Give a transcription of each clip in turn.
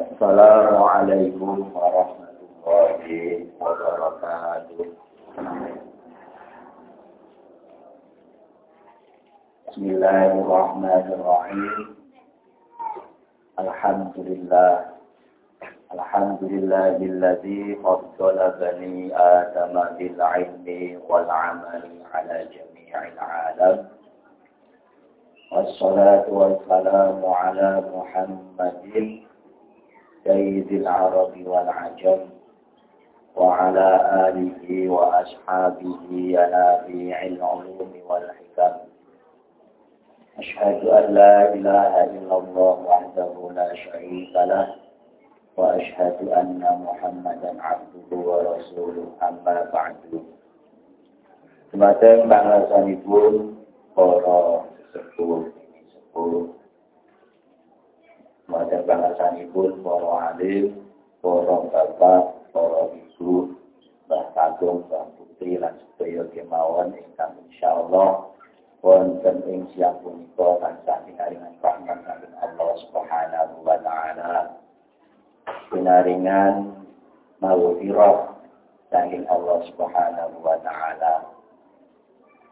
السلام عليكم ورحمة الله وبركاته. بسم الله الرحمن الرحيم. الحمد لله. الحمد لله الذي فضل بني آدم بالعلم والعمل على جميع العالم. والصلاة والسلام على محمد سيد العرب والعجم وعلى آله وأصحابه ينابيع العلوم والحكم. أشهد أن لا إله إلا الله وحده لا شريك له وأشهد أن محمدا عبده ورسوله. أما بعد. Semateng bangsanipun para sepuh sepuh Semateng bangsanipun para alim, para bapak, para ibu, Mbah Kagum, Mbah Putri lan sedaya kemawon ingkang insyaallah wonten ing siang punika tansah pinaringan rahmat saking Allah Subhanahu wa taala. Pinaringan maghfirah saking Allah Subhanahu wa taala.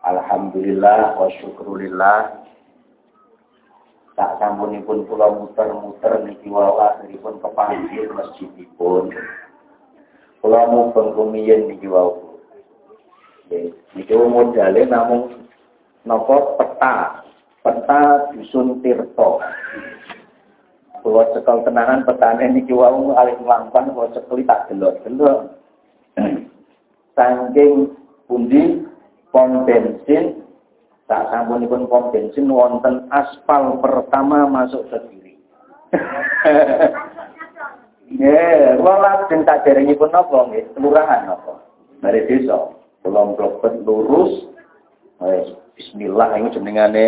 Alhamdulillah wa syukurillah. Tak sampunipun kula muter-muter niki wau akhiripun kepanggih masjidipun. Kula mubeng rumiyin niki wau. Niki modale namung napa peta. Peta dusun Tirto. Kula cekel tenanan petane niki wau alih lampan kula cekeli tak delok-delok. Saking pundi pom bensin tak sampunipun pom bensin wonten aspal pertama masuk ke kiri. Nggih, kula lajeng tak derengipun napa nggih, kelurahan napa? Dari desa. Kula mlebet lurus. Bismillah ini jenengane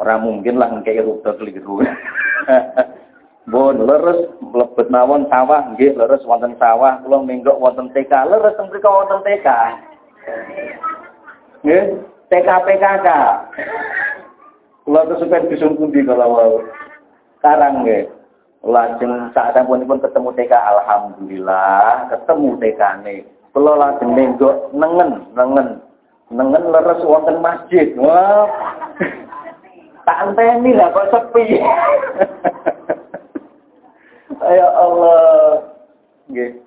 ora mungkin lah ngkei rute keliru. Bon, leres mlebet mawon sawah nggih, leres wonten sawah, kula menggok wonten TK, leres teng mriku wonten TK. Nggih, TKPKK. Kula kesupen dusun pundi kalau wau. Sekarang nggih. Lajeng saat pun ketemu TK alhamdulillah, ketemu TK-ne. Kula lajeng nenggok nengen, nengen. Nengen leres wonten masjid. Wah. Tak anteni lah kok sepi. ya Allah. Nggih.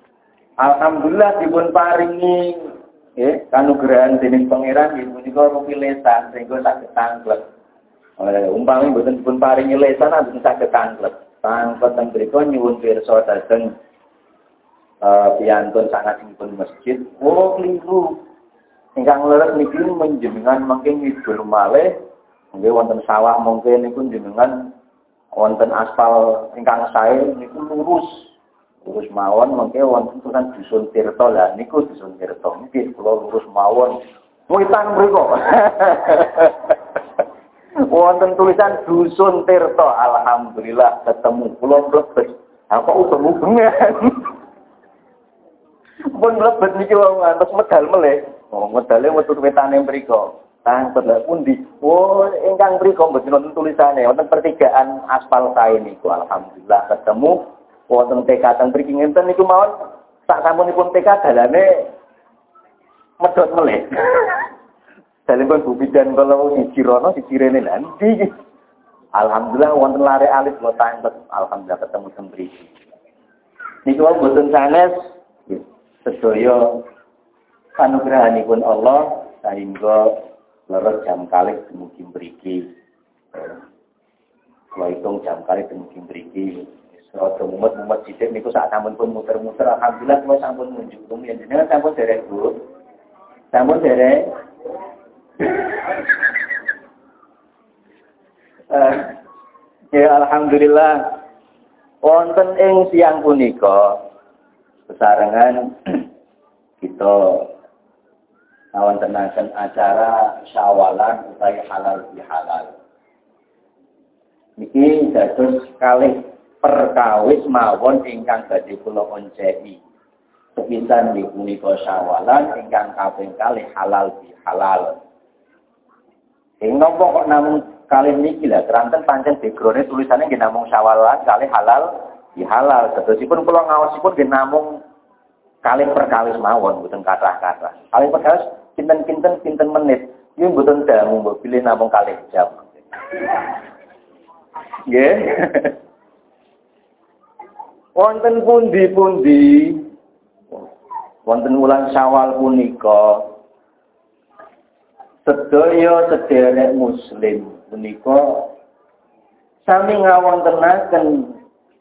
Alhamdulillah dipun paringi nggih kanugrahan dening pangeran nggih punika rupi lesan sehingga saged tanglet. Eh umpami mboten dipun paringi lesan mboten saged tanglet. Tanglet teng mriku nyuwun pirsa dhateng eh piyantun sangatipun masjid. Oh keliru. Ingkang leres niki menjenengan mungkin ngidul malih nggih wonten sawah mungkin niku jenengan wonten aspal ingkang sae niku lurus lurus mawon mengke wonten tulisan dusun Tirto lah niku dusun Tirto nggih kula lurus mawon. Witan mriku. Wonten tulisan dusun Tirto alhamdulillah ketemu. Kula mlebet. Apa utuh hubungan pun mlebet niki wong ngantos medal meleh oh medale metu wetane mriku. Tangkut lah pundi? Oh ingkang mriku mboten wonten tulisane. Wonten pertigaan aspal kae niku. Alhamdulillah ketemu wonten TK teng mriki ngenten niku mawon sak sampunipun TK dalane medhot meleh Dalem Bu Bidan kalau siji rono siji rene nanti. Alhamdulillah wonten lare alis lo tangkut alhamdulillah ketemu teng mriki. Niku wau boten sanes sedaya kanugrahanipun Allah sehingga leres jam kali dumugi mriki. Kalau hitung jam kali dumugi mriki. Rada mumet-mumet sithik niku sak sampun pun muter-muter alhamdulillah kula sampun rum yen jenengan sampun derek Bu. Sampun derek. Uh, ya alhamdulillah wonten ing siang punika besarengan kita lawan tenakan acara syawalan utai halal di halal. Niki dados kalih perkawis mawon ingkang badhe kula onceni. Sepisan di punika syawalan ingkang kaping kalih halal di halal. Ing napa kok namung kali niki lah keranten pancen backgroundnya tulisannya nggih namung halal di halal. Sedosipun kula ngawasipun nggih namung kali perkawis mawon mboten kathah-kathah. Kali perkawis kinten-kinten kinten menit. Iki mboten dangu mbok pilih namung kali jam. Nggih wonten pundi-pundi? Wonten wulan Syawal punika. Sedaya sederek muslim punika sami ngawontenaken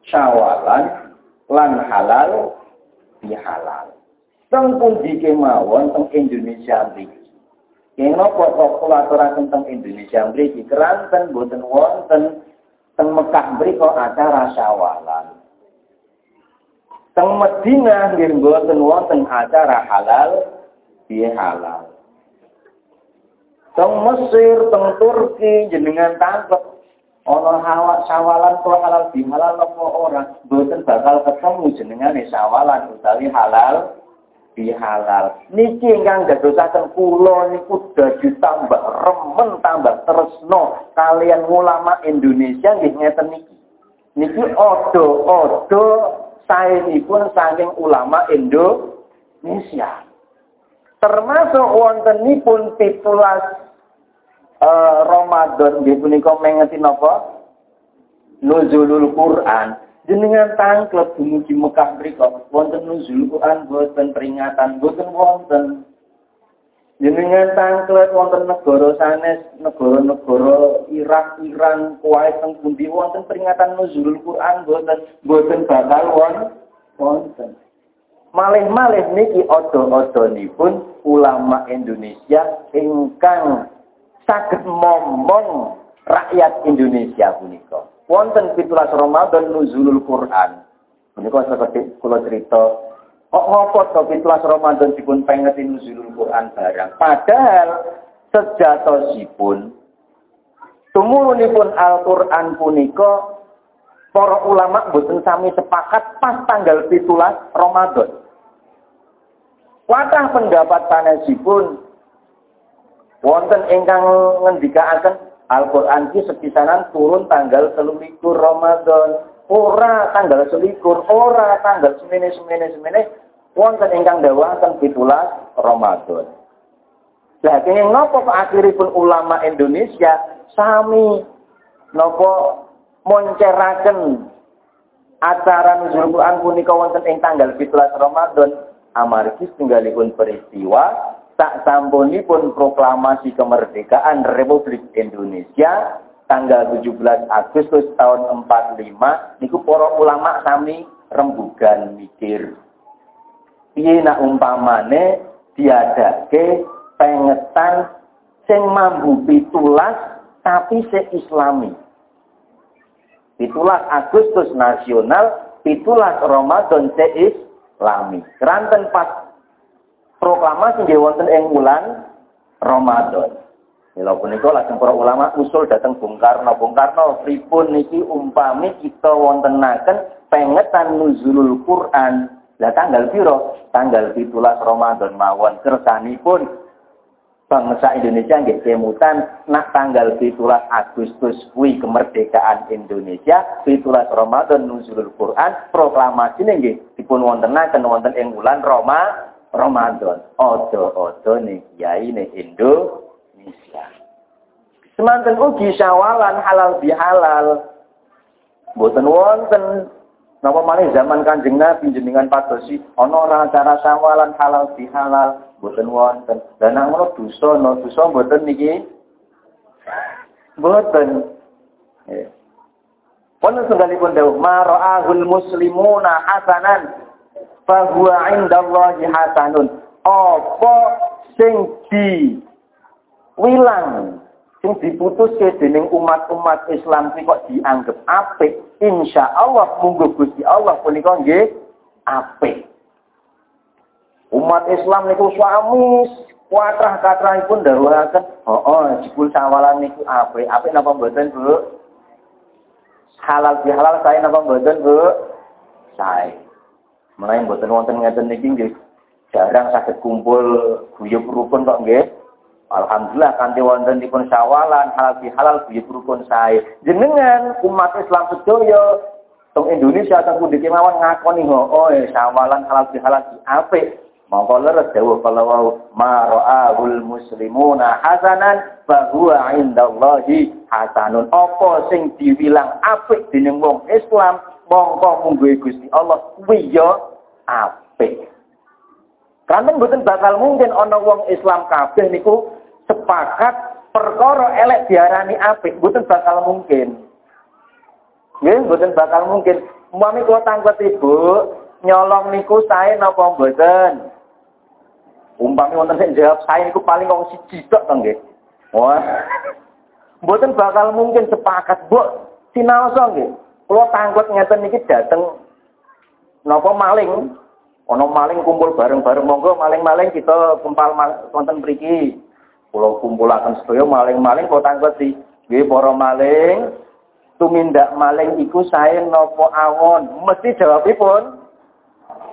syawalan lan halal di halal teng pundi kemawon teng Indonesia mriki? Kenapa kok kula aturaken teng Indonesia mriki? Keranten boten wonten teng Mekah mriki acara syawalan Teng Madinah nggih mboten wonten acara halal bi halal. Teng Mesir, teng Turki jenengan tangkep ana hawa sawalan kok halal bi halal apa ora mboten bakal ketemu jenengane sawalan utawi halal bi halal. Niki ingkang dadosaken kula niku dadi tambah remen tambah tresno kalian ulama Indonesia nggih ngeten niki. Niki odo-odo saenipun saking ulama Indonesia. Termasuk wontenipun pitulas uh, Ramadan nggih punika mengeti napa? Nuzulul Quran. Jenengan tangklep dumugi Mekah mriku wonten nuzul Quran boten peringatan boten wonten. Jenengan tangklet wonten negara sanes, negara-negara Irak, Iran, Kuwait teng pundi wonten peringatan nuzulul Quran boten boten bakal wonten. Malih-malih niki odo-odonipun ulama Indonesia ingkang saged momong rakyat Indonesia punika. Wonten 17 Ramadan nuzulul Quran. Menika seperti kula cerita Kok ngopo to 17 Ramadan dipun pengeti nuzulul Quran barang. Padahal sejatosipun tumurunipun Al-Qur'an punika para ulama boten sami sepakat pas tanggal 17 Ramadan. Watah pendapat sanesipun wonten ingkang ngendikaaken Al-Qur'an iki sepisanan turun tanggal 23 Ramadan ora tanggal selikur, ora tanggal semene semene semene, wonten ingkang dawahaken 17 Ramadan. Lah kene napa akhiripun ulama Indonesia sami napa monceraken acara nuzul Quran punika wonten ing tanggal 17 Ramadan amargi tinggalipun peristiwa tak sampunipun proklamasi kemerdekaan Republik Indonesia tanggal 17 Agustus tahun 45 niku para ulama sami rembugan mikir. Piye nak umpamane diadake pengetan sing mambu pitulas tapi se islami? Pitulas Agustus nasional pitulas Ramadan se islami. Keranten pas proklamasi di wonten ing wulan Ramadan Mila punika lajeng para ulama usul dateng Bung Karno. Bung Karno pripun niki umpami kita wontenaken pengetan nuzulul Quran. Lah tanggal piro? Tanggal 17 Ramadan mawon kersanipun bangsa Indonesia nggih kemutan nak tanggal 17 Agustus kuwi kemerdekaan Indonesia 17 Ramadan nuzulul Quran proklamasi nggih dipun wontenaken wonten ing wulan Roma Ramadan. Odo-odo nih kiai nih Indo Indonesia. Semanten ugi syawalan halal bihalal. Boten wonten napa malih zaman Kanjeng Nabi jenengan padosi ana ora cara syawalan halal bihalal boten wonten. Lah nang ngono dosa no dosa boten niki boten. Eh. Wonten setunggalipun dawuh mara'ahul muslimuna hasanan fahuwa indallahi hasanun. Apa sing di wilang. Sing diputuske dening umat-umat Islam iki kok dianggap apik insya Allah munggo Gusti Allah punika nggih apik. Umat Islam niku suami kuatrah katrahipun dawuhaken oh, oh jebul sawalan niku apik. Apik napa mboten Bu? Halal halal saya napa mboten Bu? Saya mulai mboten wonten ngeten niki nggih jarang saged kumpul guyub rukun kok nggih Alhamdulillah kanthi wonten dipun sawalan halal halal buyut rukun sae. Jenengan umat Islam sedaya teng Indonesia atau pundi kemawon ngakoni oh eh, sawalan halal halal apik. Mongko leres dawuh kalau wau ma muslimuna hasanan fa huwa indallahi hasanun. Apa sing dibilang apik dening wong Islam mongko mungguhe Gusti Allah kuwi ya apik. Karena mboten bakal mungkin ana wong Islam kabeh niku sepakat perkara elek diarani apik, mboten bakal mungkin. Nggih, mboten bakal mungkin. Umpami kula tangkut ibu, nyolong niku sae napa mboten? Umpami wonten sing jawab saya niku paling wong siji tok to nggih. Wah. Mboten bakal mungkin sepakat, Bu. Sinaosa nggih. Kula tangkut ngeten niki dateng napa maling. Ana maling kumpul bareng-bareng monggo maling-maling kita kumpal wonten mriki. Kula kumpulaken sedaya maling-maling kula tangketi. Nggih para maling, tumindak maling iku sae napa awon? Mesti jawabipun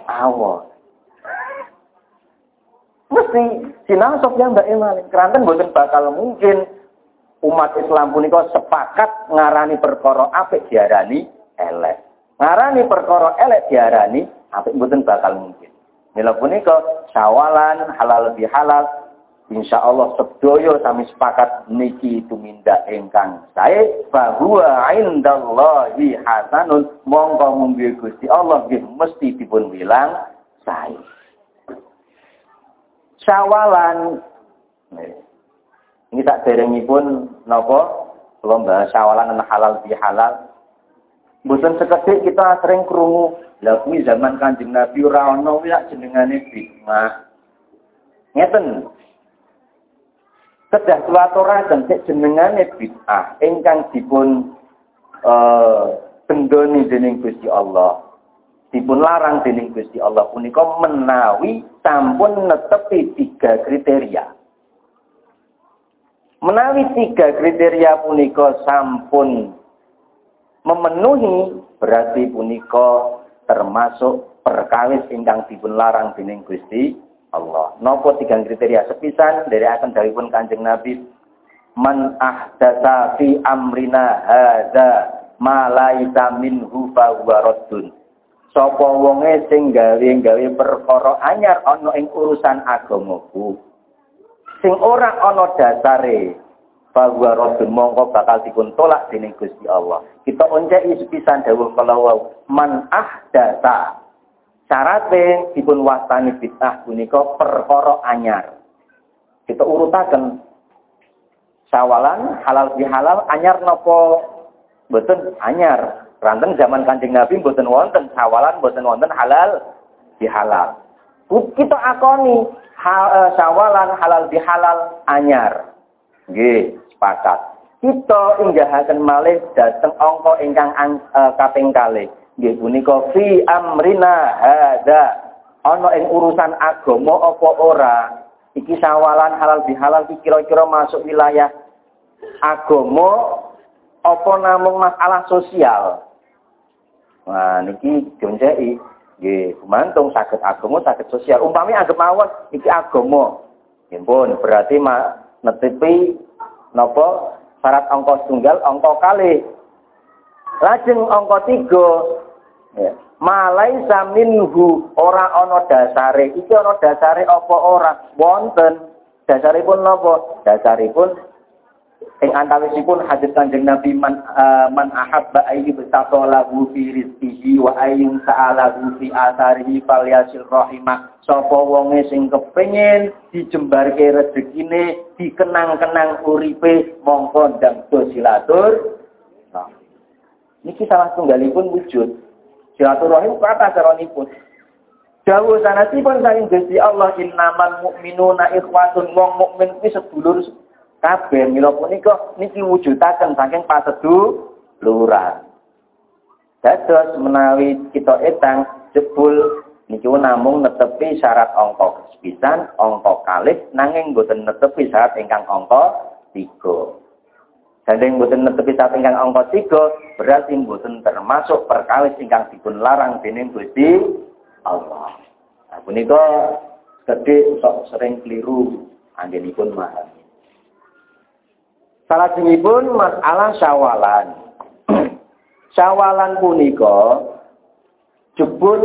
awon. Mesti sinang yang mbak Emalin. Keranten bukan bakal mungkin umat Islam punika sepakat ngarani perkara apik diarani elek. Ngarani perkara elek diarani apik bukan bakal mungkin. Mila punika sawalan halal lebih halal Insya Allah sedoyo sami sepakat niki tumindak engkang saya bahwa indallahi hasanun mongko munggu Gusti Allah nggih mesti dipun bilang saya. Syawalan. Ini tak pun nopo lomba syawalan dan halal di halal. Bukan seketik kita sering kerungu. Lalu zaman kanjeng Nabi Rano ya jenengane bid'ah. Ngeten. Kedah kulaturaken cek jenengane bid'ah ingkang dipun eh bendoni dening Gusti Allah dipun larang dening Gusti Allah punika menawi sampun netepi tiga kriteria. Menawi tiga kriteria punika sampun memenuhi berarti punika termasuk perkawis ingkang dipun larang dening Gusti Allah. Nopo tiga kriteria sepisan dari akan pun Kanjeng Nabi man ahdasa fi amrina hadza ma laisa minhu fa sapa wonge sing gawe-gawe perkara anyar ana ing urusan agamaku sing ora ana dasare bahwa Rasul mongko bakal dipun tolak dening Gusti Allah. Kita onceki sepisan dawuh kalau man ahdasa syarate dipun wastani bid'ah punika perkara anyar. Kita urutaken sawalan halal bihalal anyar napa mboten anyar. Ranten zaman Kanjeng Nabi mboten wonten sawalan mboten wonten halal dihalal. Kita akoni hal, e, sawalan halal dihalal anyar. Nggih, sepakat. Kita inggahaken malih dhateng angka ingkang e, kaping kalih. Nggih punika fi amrina hadza. Ana ing urusan agama apa ora? Iki sawalan halal dihalal iki kira-kira masuk wilayah agama apa namung masalah sosial. Nah niki dionceki nggih gumantung saged agama saged sosial. Umpami anggap mawon iki agama. Nggih pun berarti netepi napa syarat angka tunggal angka kali. Lajeng angka tiga ya. Saminhu ora ana dasare. Iki ana dasare apa ora? Wonten. Dasaripun napa? Dasaripun ing antawisipun hadis Kanjeng Nabi man uh, man ahabba ayyi lahu fi rizqihi wa ayyun sa'alahu fi atharihi falyasil rahimah sapa wonge sing kepengin dijembarke rezekine dikenang-kenang uripe mongko ndang silatur. Niki salah tunggalipun wujud silaturahim kata saronipun Dawuh sanatipun saking Gusti Allah innamal mu'minuna ikhwatun wong mukmin kuwi sedulur kabeh mila punika niki wujudaken saking pasedu luran. Dados menawi kita etang jebul niki namung netepi syarat angka sepisan, angka kalih nanging boten netepi syarat ingkang angka 3. Gandeng boten netepi ingkang angka 3 berarti boten termasuk perkawis ingkang dipun larang dening Gusti Allah. Nah, punika gede sok sering keliru anggenipun mahal. Salah pun masalah syawalan. syawalan punika jebul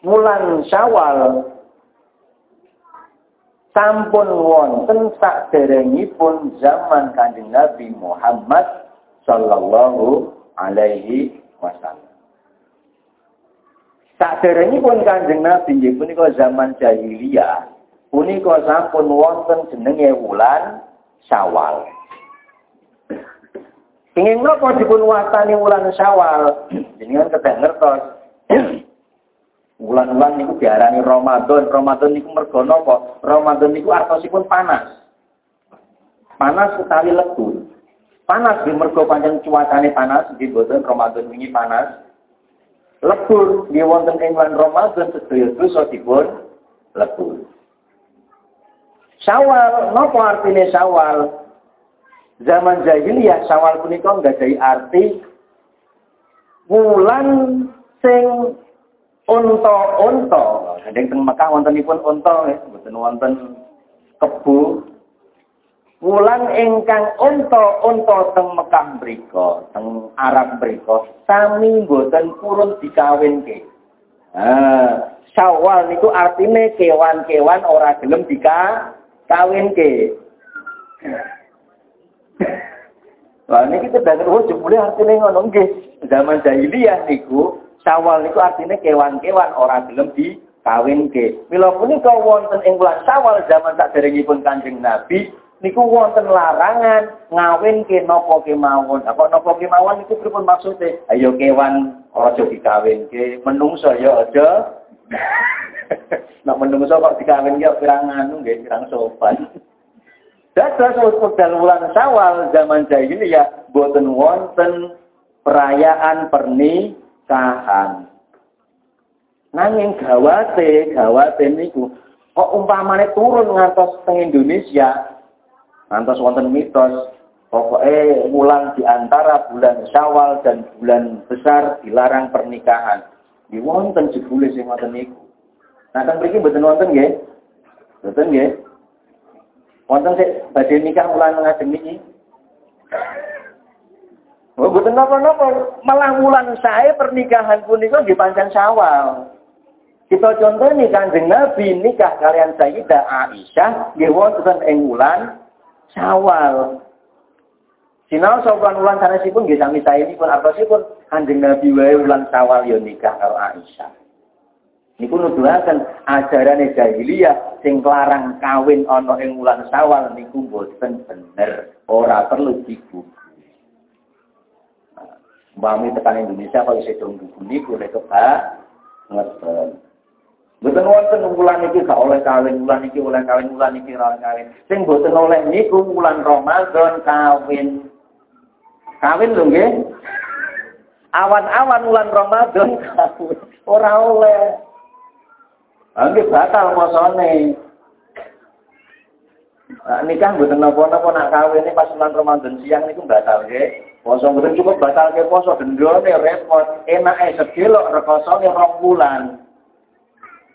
bulan syawal sampun wonten pun zaman Kanjeng Nabi Muhammad sallallahu alaihi wasallam. pun Kanjeng Nabi nggih punika zaman jahiliyah punika sampun wonten jenenge wulan Syawal. Ingin napa dipun wastani wulan Syawal? Jenengan kedah ngertos. Wulan-wulan niku diarani Ramadan. Ramadan niku mergo napa? Ramadan niku artosipun panas. Panas utawi lebur. Panas di mergo panjang cuacane panas, di boten Ramadan wingi panas. Lebur di wonten ing bulan Ramadan sedaya dosa dipun lebur. Syawal, napa artine Syawal? Zaman jahiliyah Syawal punika nggadahi arti wulan sing unta-unta. Kadang teng Mekah wontenipun unta nggih, mboten wonten kebu. Wulan ingkang unta-unta teng Mekah mriku, teng Arab mriku, sami mboten purun dikawinke. Nah, Syawal niku artine kewan-kewan ora gelem dikawinke kawin ke. Wah niki kedangan oh jebule artine ngono nggih. Zaman jahiliyah niku Sawal niku artinya kewan-kewan ora gelem di kawin ke. Mila punika wonten ing bulan Sawal zaman saderengipun Kanjeng Nabi niku wonten larangan ngawin ke nopo kemawon. Apa nopo kemawon niku pripun maksude? Ayo kewan aja dikawin ke, menungso ya aja Nak menungso kok dikawin ya pirang anu nggih, pirang sopan. Dados wekdal wulan Syawal zaman jahiliyah boten wonten perayaan pernikahan. Nanging gawate, gawate niku kok umpamane turun ngantos teng Indonesia, ngantos wonten mitos pokoknya wulan di antara bulan Syawal dan bulan besar dilarang pernikahan. Di wonten jebule sing ngoten niku. Nah, teng mriki mboten wonten nggih. Mboten nggih. Wonten sik badhe nikah wulan ngajeng niki. Oh, mboten napa-napa, malah wulan sae pernikahan punika nggih pancen Syawal. Kita contoh nih Kanjeng Nabi nikah kalian Sayyidah Aisyah nggih wonten ing wulan Syawal. Sinau sopan ulang sanesipun nggih sami saenipun pun Kanjeng Nabi wae ulang sawal yo nikah karo Aisyah. Niku nuduhaken ajarane jahiliyah sing larang kawin ana ing wulan Sawal niku mboten bener, ora perlu dibuku. Mbami tekan Indonesia kalau isih durung buku niku nek keba ngeten. Mboten wonten wulan iki gak oleh kawin, wulan iki oleh kawin, wulan iki ora kawin. Sing mboten oleh niku wulan Ramadan kawin. Kawin lho nggih. Awan-awan bulan Ramadan kawin. Ora oleh. Nggih batal posone. Nah, nikah mboten napa-napa nak kawin ini pas bulan Ramadan siang niku batal nggih. Poso mboten cukup batal ke poso dendone repot. Enake sedelok rekosone rong bulan.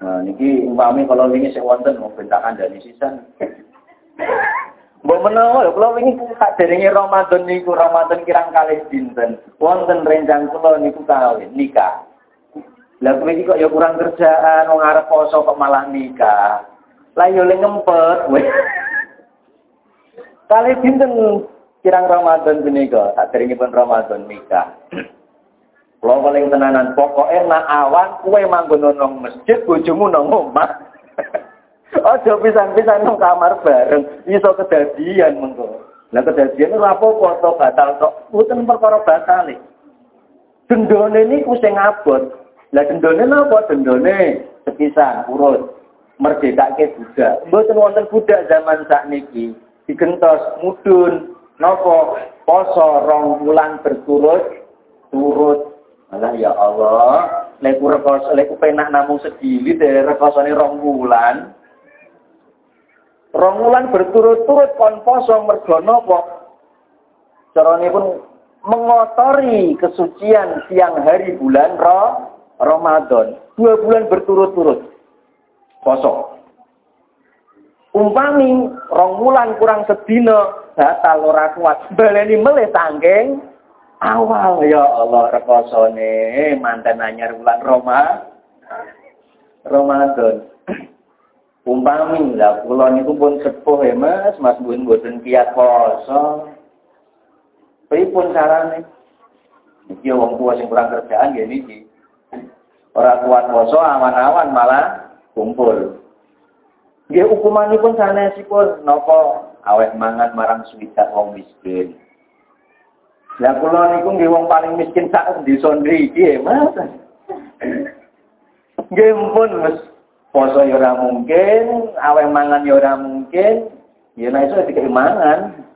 Nah niki umpami kalau wingi sik wonten mau bentakan dari sisan. Mbok menawa kula wingi tak derenge Ramadan niku Ramadan kirang kalih dinten. Wonten rencang kula niku kawin nikah. Lah kowe kok ya kurang kerjaan wong arep poso kok malah nikah. Lah yo le ngempet kowe. Kali kirang Ramadan punika, tak pun Ramadan nikah. Kula paling tenanan pokoknya nak awan kowe manggon nang masjid bojomu nang omah. Aja pisan-pisan nang kamar bareng, iso kedadian mengko. Lah kedadian ora apa-apa to batal tok. Mboten perkara batal. Dendone niku sing abot. Lah dendone napa? Dendone sepisan urut merdekake budak. Mboten wonten budak zaman sakniki. Digentos mudun napa poso rong bulan berturut turut. Alah ya Allah, lek rekoso lek penak namung sedili dari rekosane rong bulan. Rong berturut-turut kon poso mergo napa? pun mengotori kesucian siang hari bulan roh Ramadan. Dua bulan berturut-turut. Poso. Umpami rong wulan kurang sedina batal ora kuat. Baleni melih sangking awal ya Allah rekosone manten anyar bulan Roma Ramadan. Umpami lah kula niku pun sepuh ya Mas, Mas pun mboten kiat poso. Pripun carane? Iki wong tua sing kurang kerjaan ya niki. Ora kuat poso awan-awan malah kumpul. Nggih hukumanipun sanesipun napa awet mangan marang suwidak wong miskin. Lah kula niku nggih wong paling miskin sak desa ngriki, Mas. Nggih pun Mas poso ya ora mungkin, aweh mangan ya ora mungkin, ya nek iso dikek mangan.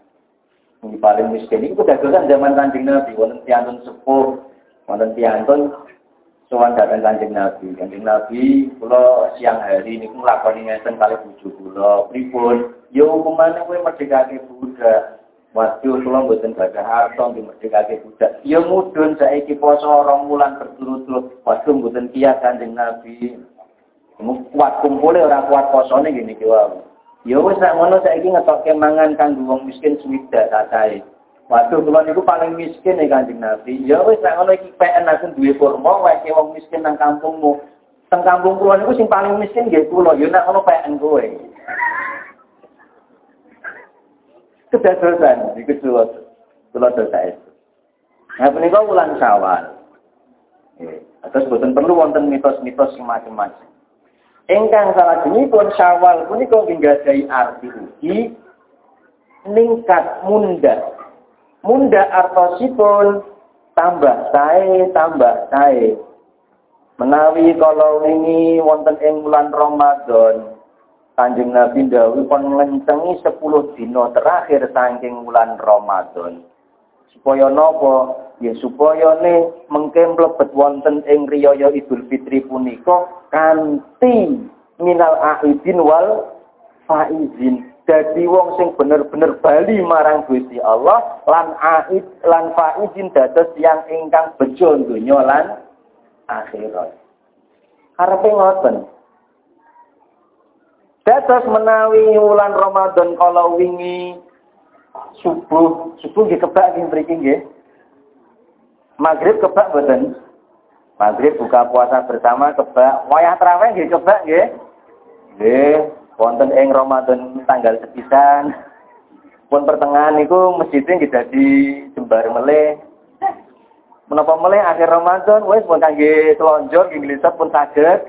Ini paling miskin itu kedadosan zaman Kanjeng Nabi, wonten tiantun sepuh, wonten tiantun sowan datang Kanjeng Nabi. Kanjeng Nabi kula siang hari niku nglakoni ngeten kali bojo kula. Pripun? Ya hukumane kowe merdekake budak. Waduh kula mboten gadah harta nggih merdekake budak. Ya mudun saiki poso rong wulan berturut-turut. Waduh mboten kiat Kanjeng Nabi kuat kumpule ora kuat posone gini ki wae. Ya wis nek ngono saiki ngetokke mangan kanggo wong miskin swidak cacahe. Waduh kula niku paling miskin nih Kanjeng Nabi. Ya wis nek ngono iki PN aku duwe kurma wae wong miskin nang kampungmu. Teng kampung kula niku sing paling miskin nggih kula. Ya nek ngono PN kowe. Kedadosan iku kula kula dosa itu. Nah punika wulan Syawal. Eh, atas boten perlu wonten mitos-mitos macam-macam. Engkang salah pun Syawal punika nggadahi arti ugi ningkat munda. Munda artosipun tambah sae tambah sae. Menawi kalau ini wonten ing bulan Ramadan Kanjeng Nabi dawuh pun ngencengi 10 dina terakhir saking bulan Ramadan. Supaya napa? Ya supaya ne mengke mlebet wonten ing riyaya Idul Fitri punika kanthi minal aidin wal faizin. Dadi wong sing bener-bener bali marang Gusti Allah lan aid lan faizin dados yang ingkang bejo donya lan akhirat. Karepe ngoten. Dados menawi wulan Ramadan kalau wingi subuh, subuh nggih kebak nggih mriki nggih. Maghrib kebak mboten? Maghrib buka puasa bersama kebak. Wayah terawih nggih kebak nggih. Nggih, wonten ing Ramadan tanggal sepisan. Pun pertengahan niku masjidnya nggih dadi jembar meleh. Menapa meleh akhir Ramadan wis pun kangge selonjor nggih pun saged.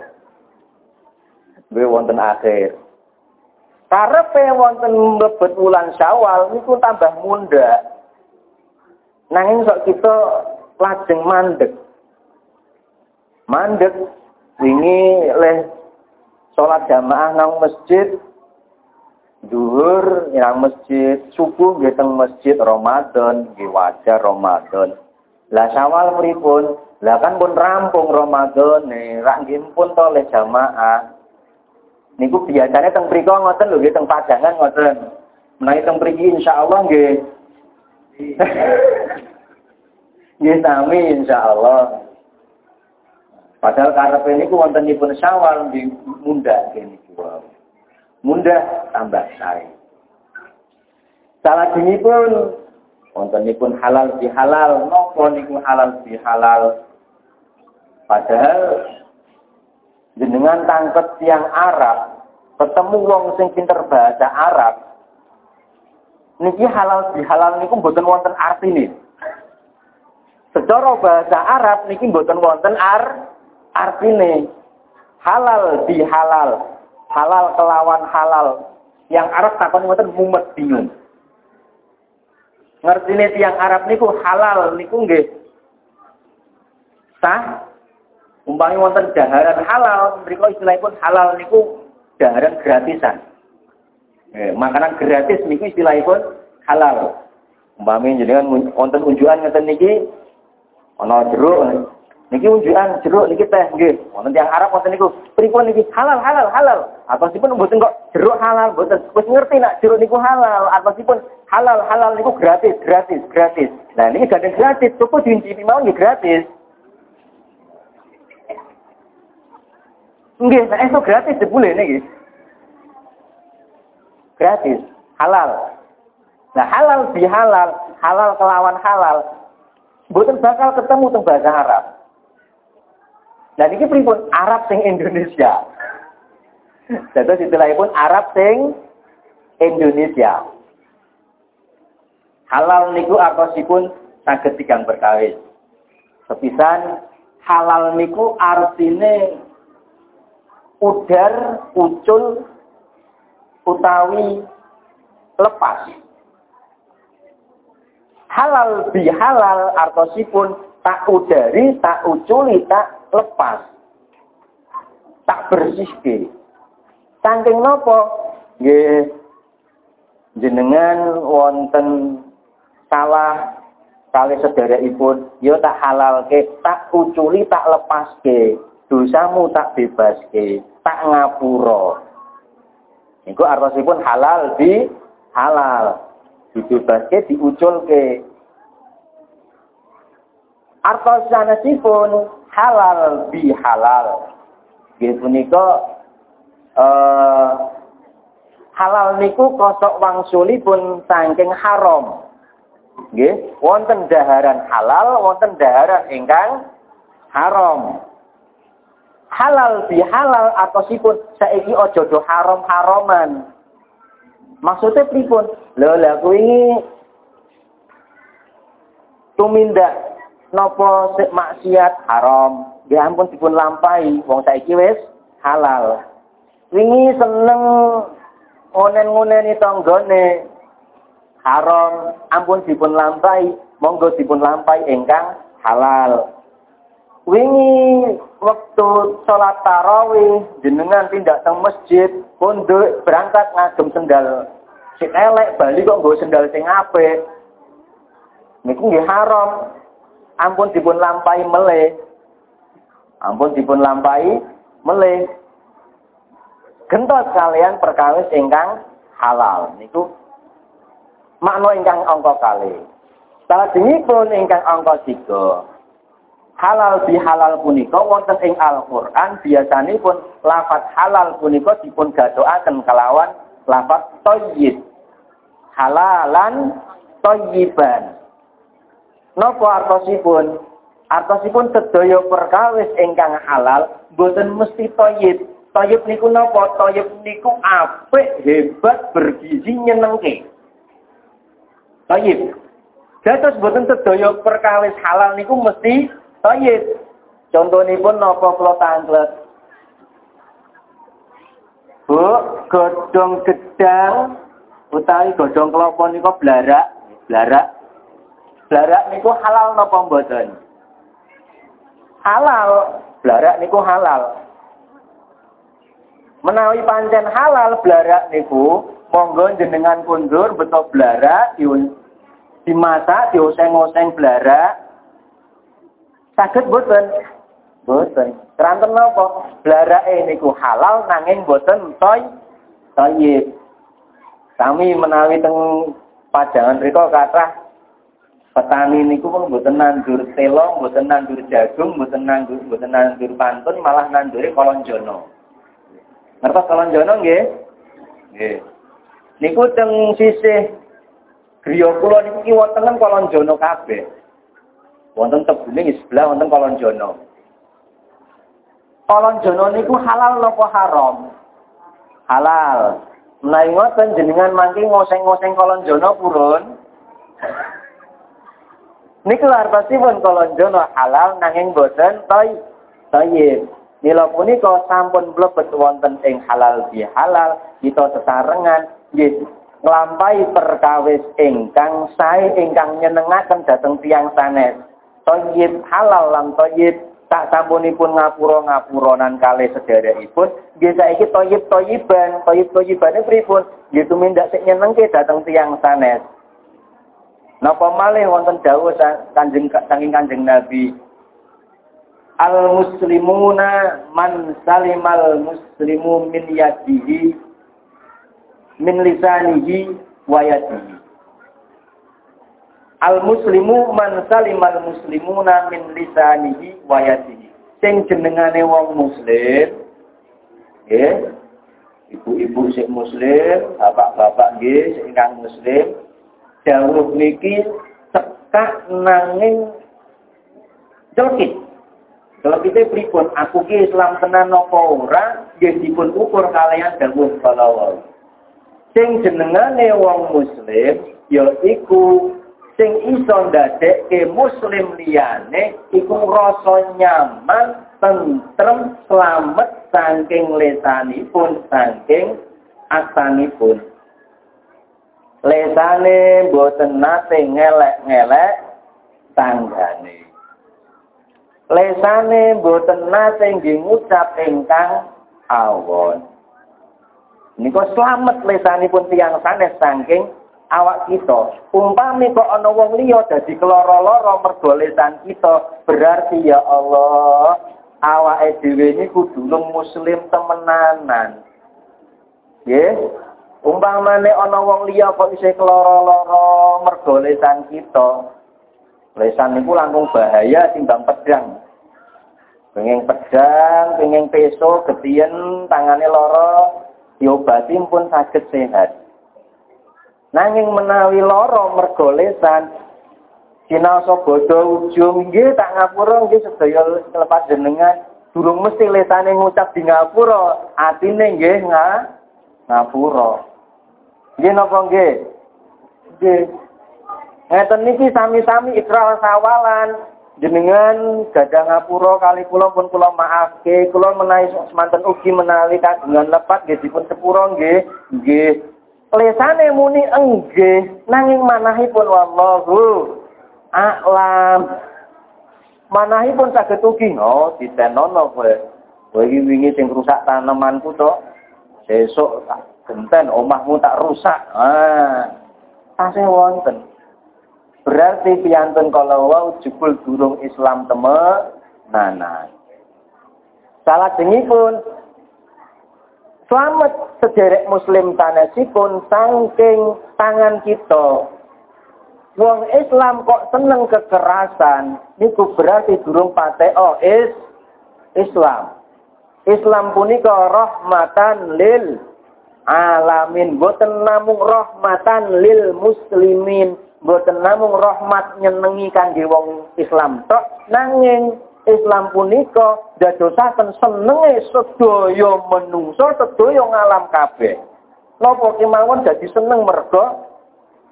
Nggih wonten akhir. Karepe wonten mlebet wulan Syawal niku tambah munda. Nanging sok kita lajeng mandek mandek wingi leh sholat jamaah nang masjid duhur nang masjid subuh nggih masjid Ramadan nggih wajar Ramadan. Lah Syawal pripun lah kan pun rampung Ramadan nih rak nggih pun to le jamaah. Niku biasanya teng mriku ngoten lho teng padangan ngoten. Menawi teng mriki insyaallah nggih. Nggih sami insyaallah Padahal karep ini ku wontenipun syawal di munda kene wow. Munda tambah sae. Salah pun halal di halal, nopo niku halal di halal. Padahal jenengan tangkep tiang Arab, ketemu wong sing pinter bahasa Arab, niki halal di halal niku mboten wonten artine. Secara bahasa Arab niki mboten wonten ar Artinya halal di halal, halal kelawan halal. Yang Arab takon ngoten mumet bingung. Ngertine tiang Arab niku halal niku nggih sah umpami wonten daharan halal, mriku istilahipun halal niku daharan gratisan. Eh, makanan gratis niku istilahipun halal. Umpami jenengan wonten unjukan ngeten niki ana jeruk Niki unjukan jeruk niki teh nggih. Wonten tiyang Arab wonten niku pripun niki halal halal halal. Atosipun mboten kok jeruk halal mboten. Wis ngerti nak jeruk niku halal. Atosipun halal halal niku gratis gratis gratis. Nah niki gak gratis, tuku diincipi mau nggih gratis. Nggih, nah itu gratis boleh niki. Gratis, halal. Nah halal bihalal, halal kelawan halal. Mboten bakal ketemu teng bahasa Arab. Dan ini pripun Arab sing Indonesia. Dados istilahipun Arab sing Indonesia. Halal niku artosipun saged tigang berkawis. Sepisan halal niku artine udar, ucul, utawi lepas. Halal bihalal artosipun tak udari, tak uculi, tak lepas. Tak bersih ke. Saking nopo? Nggih jenengan wonten salah kali sederekipun ya tak halalke tak uculi tak lepaske dosamu tak bebaske tak ngapura niku artosipun halal di halal dibebaske diuculke artos sanesipun halal bi halal nggih punika eh halal niku kosok wangsulipun saking haram. Nggih, wonten daharan halal, wonten daharan ingkang haram. Halal bi halal atosipun saiki aja do haram-haraman. Maksudnya pripun? Lho lha kuwi tumindak napa maksiat? Haram. Ya ampun dipun lampahi. Wong saiki wis halal. Wingi seneng ngonen-ngoneni tanggane. Haram. Ampun dipun lampahi. Monggo dipun lampahi ingkang halal. Wingi waktu sholat tarawih jenengan tindak teng masjid pondok berangkat ngagem sendal. Sing elek bali kok nggo sendal sing apik. Niku nggih haram ampun dipun lampahi meleh ampun dipun lampahi meleh gentos kalian perkawis ingkang halal. Niku makna ingkang angka kali pun ingkang angka tiga. Halal bi halal punika wonten ing Al-Qur'an pun lafat halal punika dipun gadokaken kelawan lafat thayyib halalan thayyiban napa artosipun artosipun sedaya perkawis ingkang halal boten mesti thayyib Toyib niku napa? Toyib niku apik, hebat, bergizi, nyenengke. Toyib. Dados boten sedaya perkawis halal niku mesti toyib. Contonipun napa kula tanglet? Bu, godhong gedang utawi godhong kelapa niku blarak, blarak. Blarak niku halal napa mboten? Halal. Blarak niku halal. Menawi pancen halal blarak niku, monggo jenengan kundur betul blarak dimasak dioseng-oseng blarak. Saged boten? Boten. Keranten napa? Blarake niku halal nanging boten toy toyib. Kami menawi teng pajangan rika kathah petani niku pun boten nandur telo, boten nandur jagung, boten nandur boten nandur pantun, malah nanduri kolon jono. Ngertos kalon jono nggih? Nggih. Niku teng sisih griya kula niku kiwa tengen kolon jono kabeh. Wonten tebune sebelah wonten kolon jono. Kolon jono niku halal napa haram? Halal. Menawi ngoten jenengan mangke ngoseng-ngoseng kolon jono purun. Niku artosipun kolon jono halal nanging boten toy toyib. Mila punika sampun mlebet wonten ing halal bi halal kita sesarengan nggih nglampahi perkawis ingkang sae ingkang nyenengaken dhateng tiyang sanes. Thayyib halal lan thayyib tak sampunipun ngapura-ngapuranan kalih sederekipun nggih saiki thayyib thayyiban thayyib thayyibane pripun nggih tumindak sing nyenengke dhateng tiyang sanes. Napa malih wonten dawuh Kanjeng saking Kanjeng Nabi? Al muslimuna man salimal muslimu min yadihi min lisanihi wa yadihi. Al muslimu man salimal muslimuna min lisanihi wa yadihi. Sing jenengane wong muslim nggih ibu-ibu sing muslim bapak-bapak nggih sing muslim dawuh niki cekak nanging celkit. Celkite pripun? Aku ki Islam tenan napa ora? Nggih dipun ukur kalian dawuh kalawau. Sing jenengane wong muslim ya iku sing iso ndadekke muslim liyane iku rasa nyaman, tentrem, slamet saking lesanipun, saking asanipun. Lesane mboten nate ngelek-ngelek tanggane. Lesane mboten nate nggih ngucap ingkang awon. Nika slamet lesanipun tiyang sanes saking awak kita. Umpami kok ana wong liya dadi keloro-loro mergo lesan kita, berarti ya Allah, awake dhewe niku durung muslim temenanan. Nggih. Umpamane ana wong liya kok isih keloro-loro mergo lesan kita. Lesan niku langkung bahaya timbang pedang. Pengen pedang, pengen peso, getien, tangane loro, diobati pun sakit sehat. Nanging menawi loro mergo lesan Sinaosa bodho ujung nggih tak ngapura nggih sedaya lepas jenengan durung mesti lesane ngucap di ngapura atine nggih nga ngapura nggih napa nggih? Nggih. Ngeten niki sami-sami ikrar sawalan. Jenengan gadah ngapura kali kula pun kula maafke kula menawi semanten ugi menawi kagungan lepat nggih dipun sepura nggih. Nggih. Lesane muni enggih nanging manahipun wallahu a'lam. Manahipun saged ugi no ditenono kowe. Kowe iki wingi sing rusak tanamanku to sesuk tak genten omahmu tak rusak. Ah. Tasih wonten. Berarti piantun kalau wau jebul durung Islam temenanan salah pun Selamat sederek muslim sanesipun saking tangan kita. Wong Islam kok seneng kekerasan, niku berarti durung pateo is Islam. Islam punika rahmatan lil alamin, boten namung rahmatan lil muslimin, boten namung rahmat nyenengi kangge wong Islam tok, nanging Islam punika dadosaken senenge sedaya menungso sedaya ngalam kabeh. Napa kemawon dadi seneng mergo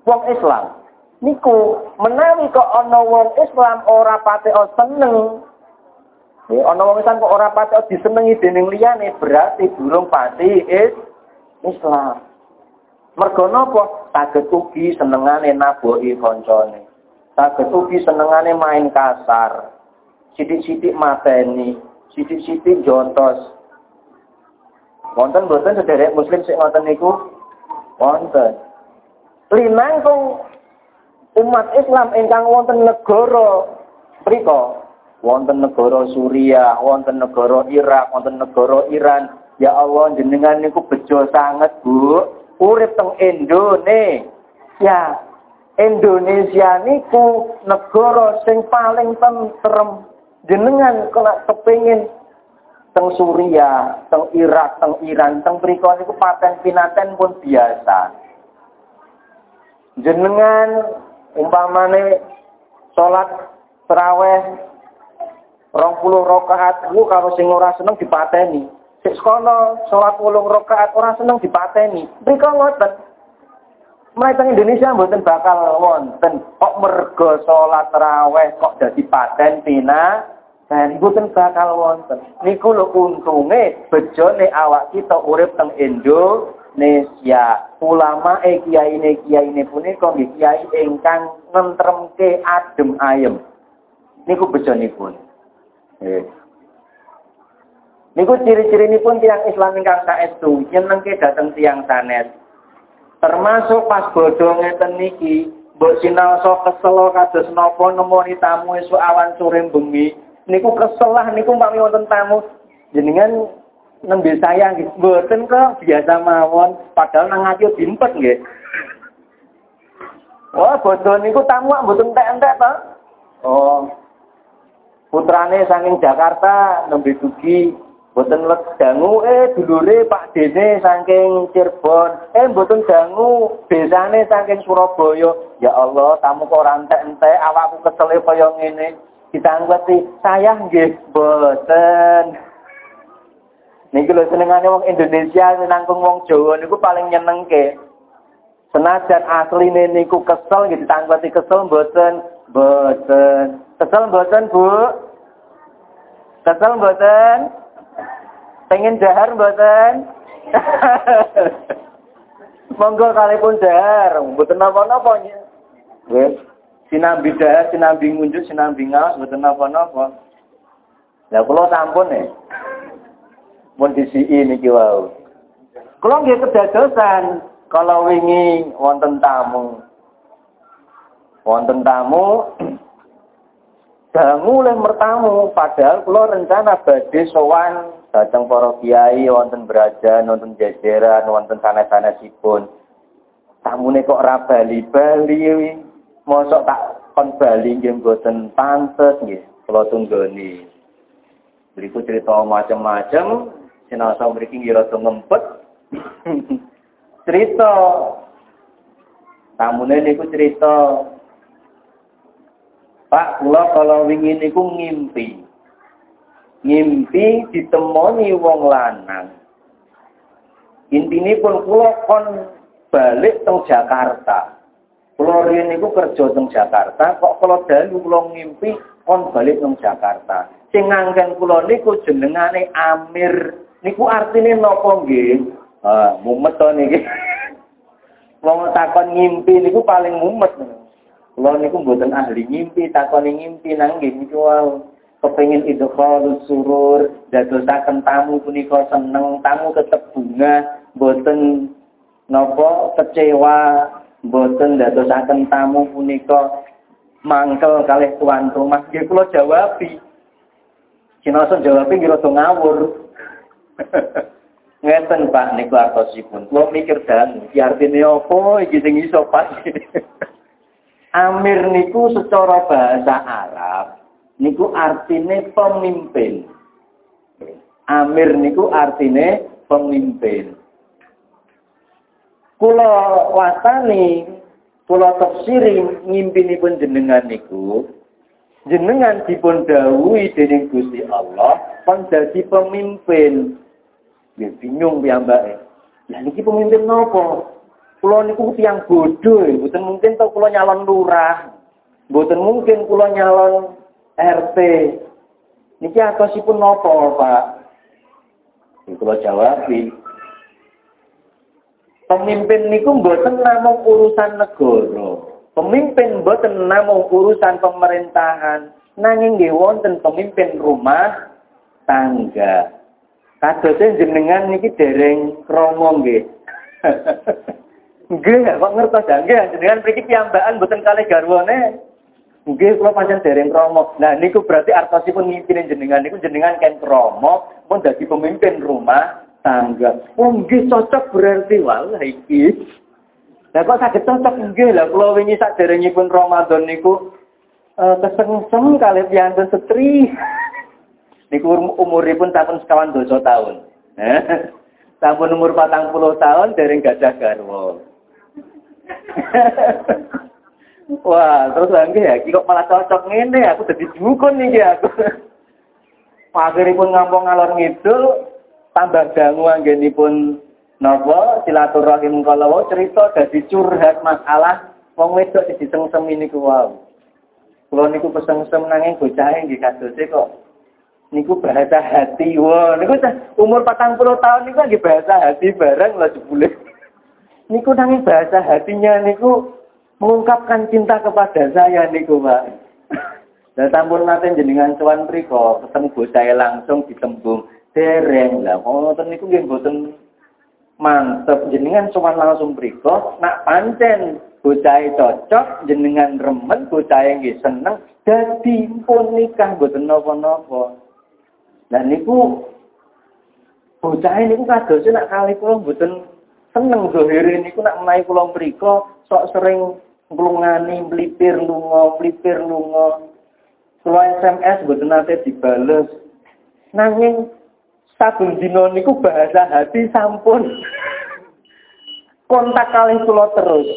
wong Islam. Niku menawi kok ana wong Islam ora pati seneng. Ya, ana wong Islam kok ora pati disenengi dening liyane berarti durung pati is Islam. Mergo napa? Saged ugi senengane naboki kancane. Saged ugi senengane main kasar sidik-sidik mateni, sidik-sidik jontos. Wonten boten sederek muslim sing ngoten niku? Wonten. Linangkung umat Islam ingkang wonten negara mriku, wonten negara Suriah, wonten negara Irak, wonten negara Iran. Ya Allah jenengan niku bejo sangat, Bu. Urip teng Indonesia. Indonesia niku negara sing paling tentrem jenengan kena kepingin teng Suria, teng Irak, teng Iran, teng mriku niku paten pinaten pun biasa. Jenengan umpamane salat tarawih 20 rakaat ku karo sing ora seneng dipateni. Sik kono salat 8 rakaat ora seneng dipateni. Mriku ngoten. Mereka Indonesia mboten bakal wonten kok mergo salat tarawih kok dadi paten pina dan mboten bakal wonten. Niku lho untunge bejone awak kita urip teng Indonesia. Ulama e kiai ne kiai ne punika nggih kiai ingkang nentremke adem ayem. Niku bejone pun. Niku ciri-ciri ini pun tiang Islam ingkang saestu nyenengke dateng tiang sanes. Termasuk pas bodho ngeten niki, mbok sinaosa kesel kados napa nemoni tamu esuk awan sore bengi, niku kesel lah niku umpami wonten tamu jenengan nembe saya nggih mboten kok biasa mawon padahal nang ati dimpet nggih. Wah, bodho niku tamu mboten entek-entek to. Oh. Putrane saking Jakarta nembe dugi Boten let dangu eh dulure Pak Dene saking Cirebon. Eh boten dangu desane saking Surabaya. Ya Allah, tamu kok ora entek-entek awakku kesel kaya ngene. Ditanggeti, saya nggih boten. Niki lho senengane wong Indonesia nangkung wong Jawa niku paling nyenengke. Senajan asline niku kesel gitu ditanggeti kesel boten, boten. Kesel boten, Bu? Kesel boten? Pengen dahar mboten? Monggo kalipun dahar, mboten napa-napa Nggih. Sinambi dahar, sinambi ngunjuk, sinambi ngaos mboten napa-napa. Lah kula sampun e. Mun disiki niki wau. Kula nggih kedadosan kalau wingi wonten tamu. Wonten tamu dangu oleh mertamu padahal kula rencana badhe sowan datang para kiai wonten beraja wonten jajaran wonten sanes-sanesipun. Tamune kok ora bali-bali mosok tak kon bali nggih mboten pantes nggih kula tunggoni. Beriku cerita macam-macam, sinasa mriki ngira ngempet. cerita. Tamune niku cerita Pak kula kalau wingi niku ngimpi ngimpi ditemoni wong lanang. Intine pun kula kon balik teng Jakarta. Kula riyen niku kerja teng Jakarta, kok kula dalu kula ngimpi kon balik teng Jakarta. Sing nganggen kula niku jenengane Amir. Niku artine napa nggih? Ah, mumet to niki. Wong takon ngimpi niku paling mumet. Kula niku mboten ahli ngimpi, takon ngimpi nang nggih niku wae kepengin idkhalus surur dadosaken tamu punika seneng tamu tetep bunga boten napa kecewa boten dadosaken tamu punika mangkel kalih tuan rumah. Nggih kula jawabi. Kinoso jawabi kira to ngawur. Ngeten Pak niku artosipun. Kula mikir dan iki artine apa? Iki sing iso pas Amir niku secara bahasa Arab niku artine pemimpin. Amir niku artine pemimpin. Kula watani, kula tafsiri ngimpinipun jenengan niku jenengan dipun dawuhi dening Gusti Allah kon dadi pemimpin. Ya bingung piyambake. Lah niki pemimpin napa? Kula niku tiyang bodoh, mboten mungkin to kula nyalon lurah. Mboten mungkin kula nyalon RT. Niki atosipun nopo, Pak? Kula jawab, Pemimpin niku mboten namung urusan negara. Pemimpin mboten namung urusan pemerintahan, nanging nggih wonten pemimpin rumah tangga. Kadose jenengan niki dereng krama nggih. Nggih, kok ngertos nggih jenengan mriki piyambakan mboten kalih garwane. Nggih kula pancen dereng kromo. Nah niku berarti artosipun ngimpin jenengan niku jenengan kan kromo pun dadi pemimpin rumah tangga. Oh nggih cocok berarti walah iki. Lah kok saged cocok nggih lah kula wingi sak derengipun Ramadan niku uh, kesengsem kali piantun setri. niku umuripun sampun sekawan dosa tahun. sampun umur patang puluh tahun dereng gajah garwa. Wah, terus lagi ya, kok malah cocok ngene aku jadi dukun nih ya aku. pun ngampung ngalor ngidul, tambah dangu anggenipun napa silaturahim kalau cerita dadi curhat masalah wong wedok sing disengsem niku wae. Kula niku pesengsem nanging bocahe nggih kadose kok niku bahasa hati. Wah, niku umur 40 tahun niku lagi bahasa hati bareng lah jebule. Niku nanging bahasa hatinya niku mengungkapkan cinta kepada saya niku Pak. Dan sampun nate jenengan sowan mriku ketemu saya langsung ditembung dereng lah ngoten niku nggih mboten mantep jenengan sowan langsung mriku nak pancen bocah cocok jenengan remen bocah nggih seneng dadi pun nikah mboten napa-napa. Lah niku bocah niku kados nak kali kula mboten seneng dohire niku nak menawi kula mriku sok sering nglungani mlipir lunga mlipir lunga kula SMS mboten nate dibales nanging saben dina niku bahasa hati sampun kontak kali kula terus.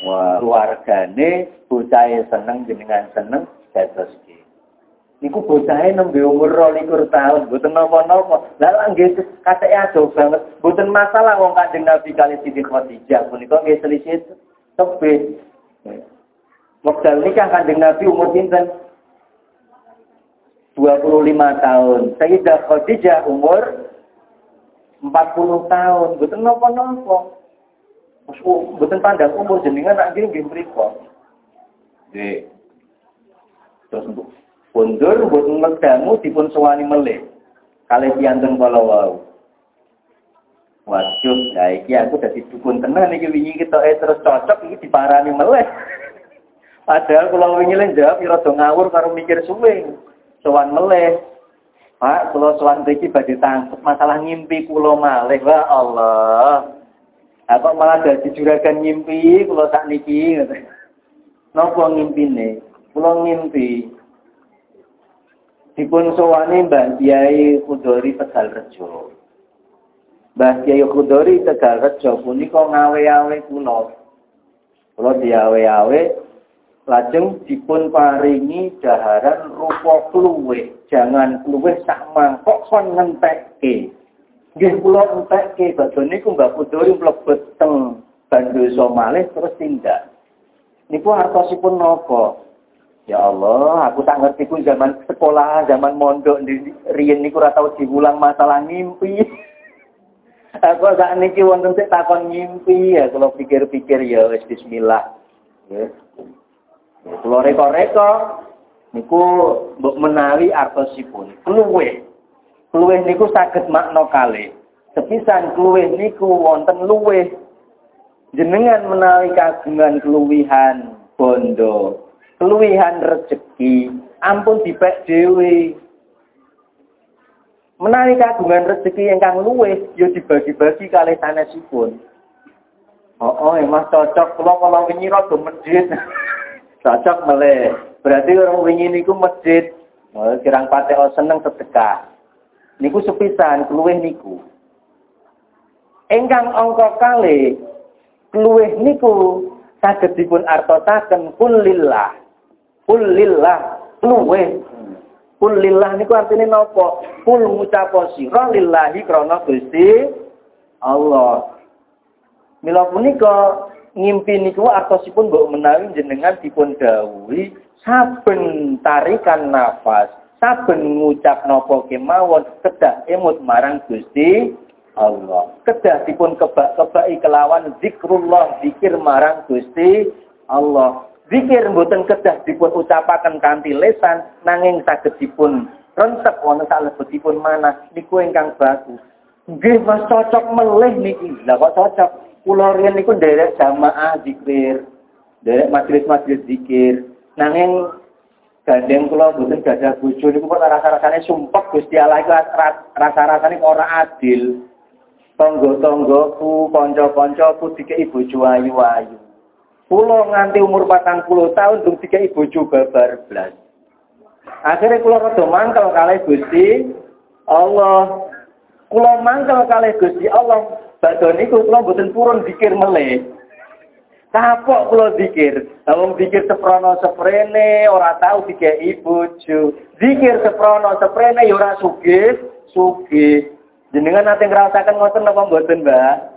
Wah, keluargane bocah seneng jenengan seneng dados Niku bocahe nembe umur 22 tahun, mboten napa-napa. Lah lak nggih kateke banget. Mboten masalah wong Kanjeng Nabi kali Siti Khadijah punika nggih selisih tebih. Wekdal nikah Kanjeng Nabi umur pinten? 25 tahun. Sayyidah Khadijah umur 40 tahun. Mboten napa-napa. Mboten pandang umur jenengan nak nggih mriku. Nggih. Terus Pundur mboten medamu dipun suwani melih. Kalih piantun kala wau. Waduh, nah iki aku dadi dukun tenan iki kita eh terus cocok iki diparani melih. Padahal kula wingi lan jawab rada ngawur karo mikir suwe. Sowan melih. Pak, kula sowan iki badhe tangkep masalah ngimpi kula malih. Wah Allah. Apa malah dadi juragan ngimpi kula sak niki. Napa ngimpine? Kula ngimpi dipun sowani Mbah Kiai Kudori Tegal Rejo. Mbah Kiai Kudori Tegal Rejo punika ngawe-awe kula. Kula diawe-awe lajeng dipun paringi daharan rupa kluwe. Jangan kluwe sak mangkok kon ngentekke. Nggih kula entekke badhe niku Mbah Kudori mlebet teng Bandoso malih terus tindak. Niku artosipun napa? Ya Allah, aku tak ngerti ku zaman sekolah, zaman mondok di riyen niku ora tau diulang masalah ngimpi. aku sak niki wonten sik takon ngimpi ya kalau pikir-pikir ya wis bismillah. Ya. ya kula reka-reka niku mbok menawi artosipun. Kluwe. Kluwe niku saged makna kali. Sepisan kluwe niku wonten luwe. Jenengan menawi kagungan keluwihan bondo keluwihan rezeki ampun dipek dhewe menawi kagungan rezeki ingkang luwih ya dibagi-bagi kalih sanesipun. Oh oh mas cocok kula kala wingi rada medhit cocok meleh berarti orang wingi niku medhit oh, kirang pateo seneng sedekah. Niku sepisan keluwih niku. Ingkang angka kali keluwih niku saged dipun artosaken kulillah. Kul lillah luwe. Kul lillah niku artine napa? Kul ngucapo sira lillahi krana Gusti Allah. Mila punika ngimpi niku artosipun mbok menawi jenengan dipun dawuhi saben tarikan nafas, saben ngucap napa kemawon kedah emut marang Gusti Allah. Kedah dipun kebak-kebaki kelawan zikrullah, zikir marang Gusti Allah. Zikir mboten kedah dipun ucapaken kanthi lesan nanging saged dipun rentek wonten salebetipun manah niku ingkang bagus. Nggih Mas cocok melih niki. Lah kok cocok? Kula riyen niku nderek jamaah zikir, nderek majelis-majelis zikir. Nanging gandeng kula mboten gadah bojo niku kok rasa-rasane sumpek Gusti Allah iku rasa-rasane ora adil. Tonggo-tonggoku, kanca-kancaku dikeki bojo ayu-ayu. Kulo nganti umur patang puluh tahun dung tiga ibu juga babar belas. Akhirnya kulo rada mangkel kalih Gusti Allah. Kulo mangkel kalih Gusti Allah. Badhe niku kulo mboten purun dikir meleh. Kapok kulo dikir. Wong dikir seprono seprene ora tahu tiga ibu ju. Dikir seprono seprene ya ora sugih, sugih. Jenengan nate ngrasakaken ngoten napa mboten, Mbak?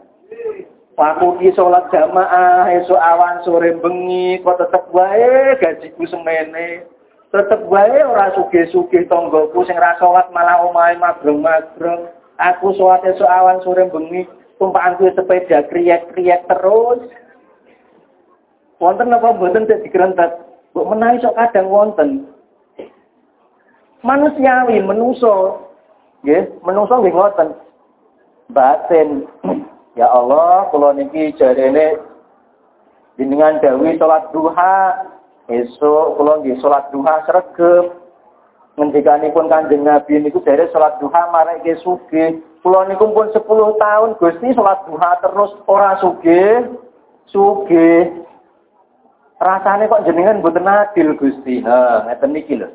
Aku ki sholat jamaah, esok awan sore bengi, kok tetep wae gajiku semene. Tetep wae ora sugih-sugih tonggoku sing ra sholat malah omahe magreng-magreng. Aku sholat esok awan sore bengi, tumpakanku sepeda kriek-kriek terus. Wonten apa mboten dadi kerentet? Mbok menawi sok kadang wonten. Manusiawi, menuso. Nggih, menuso nggih ngoten. Batin Ya Allah, kula niki jarene jenengan dawuh salat duha, esuk kula nggih salat duha sregep. Ngendikanipun Kanjeng Nabi niku jare salat duha mareke sugih. Kula niku pun 10 tahun Gusti salat duha terus ora sugih, sugih. Rasane kok jenengan mboten adil Gusti. Ha, ngeten niki lho.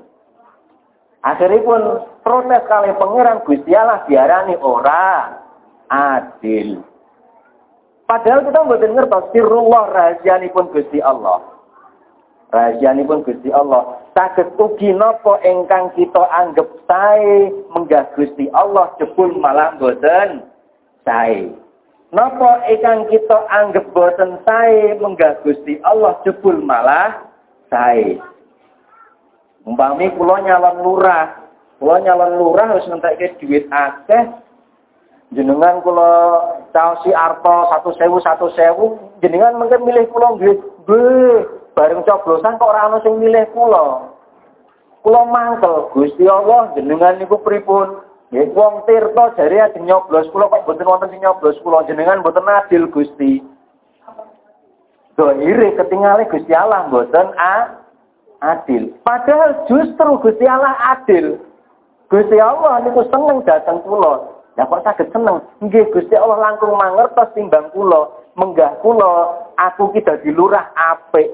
Akhirnya pun protes kali pangeran Gusti Allah diarani ora adil. Padahal kita mboten ngertos sirrullah rahasianipun Gusti Allah. Rahasianipun Gusti Allah. Saged ugi napa ingkang kita anggap sae menggah Gusti Allah jebul malah mboten sae. Napa ingkang kita anggap boten sae menggah Gusti Allah jebul malah sae. Umpami kula nyalon lurah, kula nyalon lurah harus ngentekke duit akeh. Jenengan kula caosi arto satu sewu satu sewu, jenengan mungkin milih kula nggih. Bareng coblosan kok ora ana sing milih kula. Kula mangkel Gusti Allah jenengan niku pripun? Nggih wong tirta jare ajeng nyoblos kula kok boten wonten sing nyoblos kula jenengan boten adil Gusti. Dohire ketingale Gusti Allah boten a adil. Padahal justru Gusti Allah adil. Gusti Allah niku seneng datang kula. Ya kok saged seneng? Nggih Gusti Allah langkung mangertos timbang kula. Menggah kula aku ki dadi lurah apik.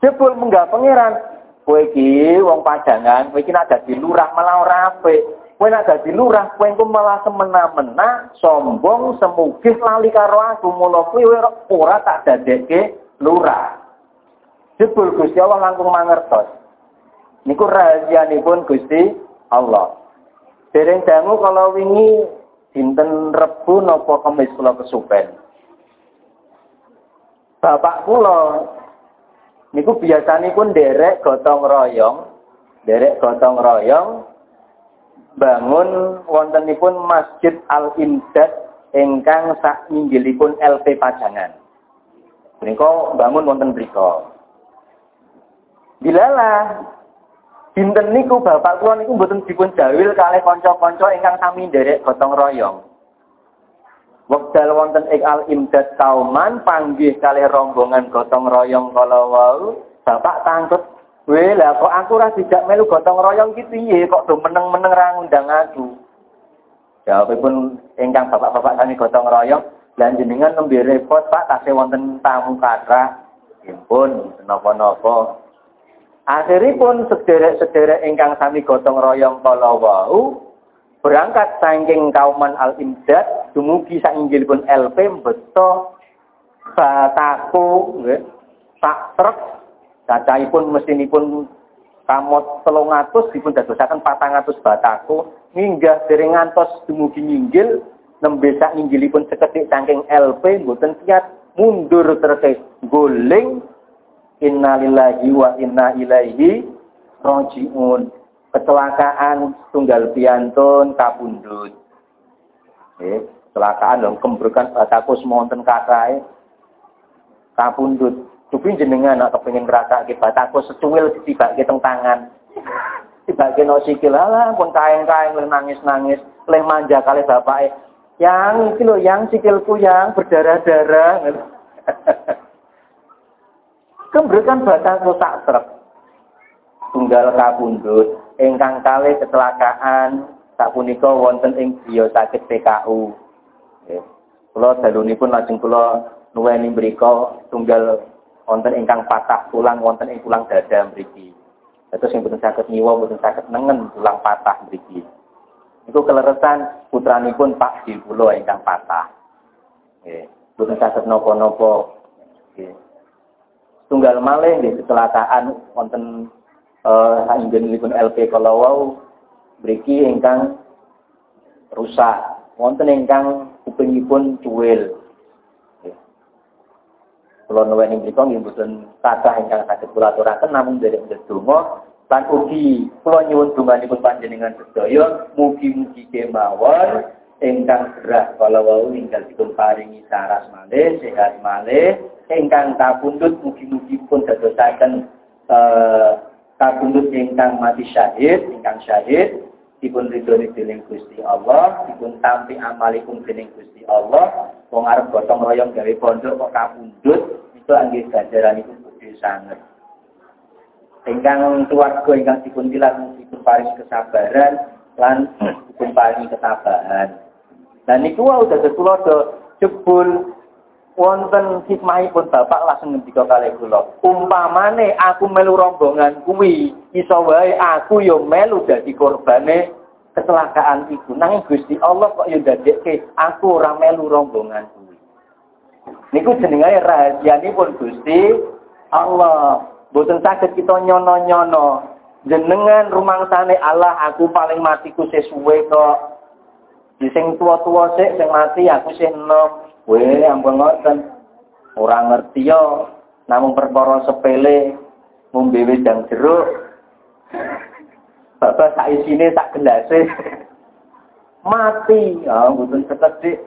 Jebul menggah pangeran, kowe iki wong pajangan, kowe iki nak dadi lurah malah ora apik. Kowe nak dadi lurah, kowe engko malah semena-mena, sombong, semugih lali karo aku. Mula kowe ora tak dadekke lurah. Jebul Gusti Allah langkung mangertos. Niku pun Gusti Allah. Dereng dangu kalau wingi dinten Rebu napa Kamis kula kesupen. Bapak kula niku biasanipun derek gotong royong, derek gotong royong bangun wontenipun Masjid Al-Imdad ingkang sak inggilipun LP Pajangan. Menika bangun wonten mriku. Dilalah dinten niku bapak kula niku mboten dipun jawil kalih kanca-kanca ingkang sami nderek gotong royong. Wekdal wonten ing Al Imdad Kauman panggih kalih rombongan gotong royong kala wau, bapak tangkut, "Weh, lah kok aku ora dijak melu gotong royong ki piye kok do meneng-meneng ra ngundang aku?" Jawabipun ingkang bapak-bapak sami gotong royong, lan jenengan nembe repot Pak tasih wonten tamu katra. Impun, napa-napa. Akhiripun sederek-sederek ingkang sami gotong royong kala wau berangkat saking kauman al-imdad dumugi sainggilipun LP beto bataku sak truk cacahipun mesinipun kamot 300 dipun dadosaken 400 bataku minggah dereng ngantos dumugi nyinggil nembe sak inggilipun seketik saking LP mboten kiat mundur terus guling innalillahi wa inna ilaihi rojiun. Kecelakaan tunggal piantun kapundut. Eh, kecelakaan dong kembrukan bataku semonten kakai kapundut. Tupi jenengan nak kepengin ke bataku secuil tiba ke tangan. Tiba ke sikil lah pun kain-kain nangis-nangis, leh manja kali bapak yang loh, yang sikilku yang berdarah-darah. Kembrekan batang rusak truk. Tunggal kapundut ingkang kali kecelakaan tak punika wonten ing griya sakit PKU. Kula dalunipun lajeng kula nuweni mriku tunggal wonten ingkang patah tulang wonten ing tulang dada mriki. Terus sing boten saged nyiwa boten saged nengen tulang patah mriki. Itu keleresan putranipun Pak kula ingkang patah. Nggih. Boten saged napa-napa. Nggih tunggal malih di kecelakaan. Wonten eh injenipun LP kalau wau mriki ingkang rusak. Wonten ingkang kupingipun cuwil. Kula nuweni mriku nggih mboten kathah ingkang saged kula aturaken namung dari ndedonga lan ugi kula nyuwun donganipun panjenengan sedaya mugi-mugi kemawon ingkang gerah kala wau ninggal dipun paringi saras malih sehat malih ingkang kapundhut mugi-mugi pun dadosaken eh kapundhut ingkang mati syahid, ingkang syahid dipun ridhoni dening Gusti Allah, dipun tampi amalipun dening Gusti Allah. Wong arep gotong royong gawe pondok kok kapundhut itu anggih ganjaranipun gede sanget. Ingkang keluarga ingkang dipun tilar dipun paring kesabaran lan dipun paring ketabahan. Dan niku wau dados kula jebul wonten hikmahipun bapak langsung ngendika kalih kula. Umpamane aku melu rombongan kuwi, iso wae aku yo melu dadi korbane kecelakaan iku. Nanging Gusti Allah kok yo dadekke aku ora melu rombongan kuwi. Niku jenenge rahasianipun Gusti Allah. Boten saged kita nyono-nyono. Jenengan rumangsane Allah aku paling matiku sesuwe kok. Di sing tua-tua sik sing mati aku sing enom. Weh ampun ngoten. Ora ngerti yo namung perkara sepele ngombe wedang jeruk. Bapak sak isine sak gelase. mati. Ah mboten sekedhik.